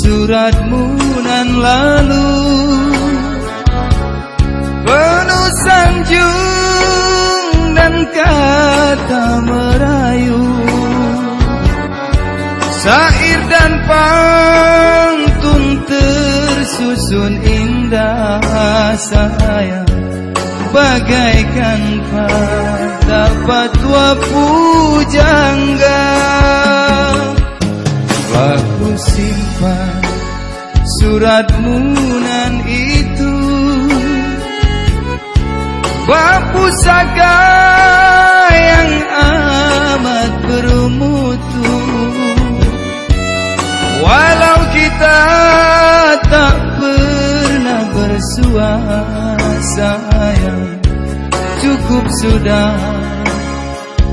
suratmu nan lalu. Penuh sanjung dan kata merayu. Syair dan pantun tersusun indah sayang. Bagaikan pada fatwa pujangga suratmu nan itu. Bapusaka yang amat bermutu. Walau kita tak pernah bersua sayang Cukup sudah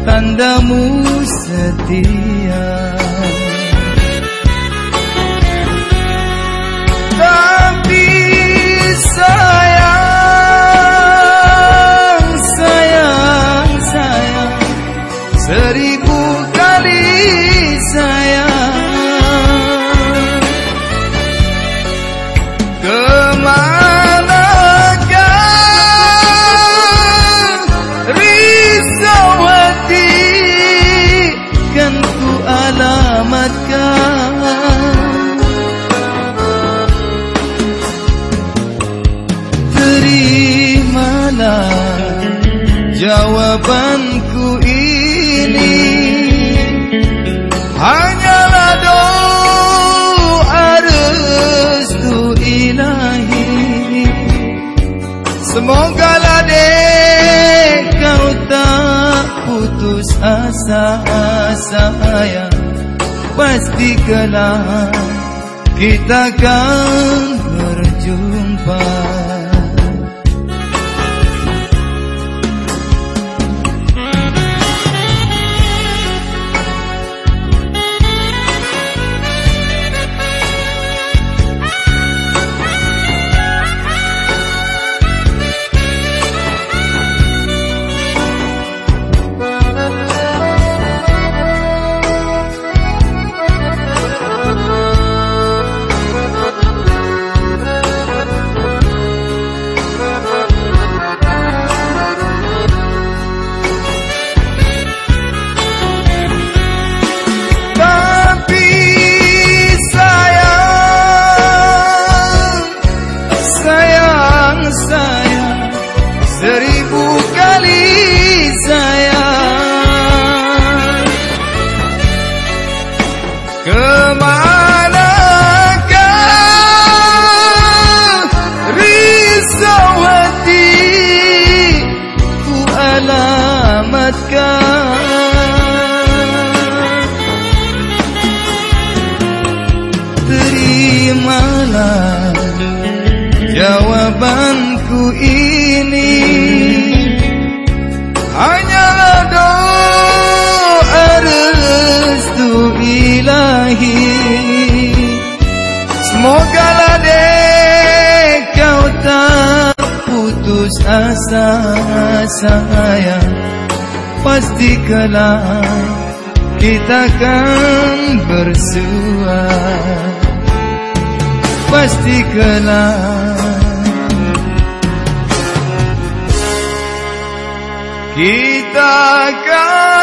tandamu setia sayang. Ke manakah risau hati Kan ku alamatkan terimalah jawabanku ini restu ilahi. Semoga lah dek kau tak putus asa sayang pasti kelak kita akan berjumpa jawabanku ini. Hanyalah doa restu ilahi. Semoga dek kau tak putus asa sayang. Pasti kelak kita akan bersua. Pasti kelak kita akan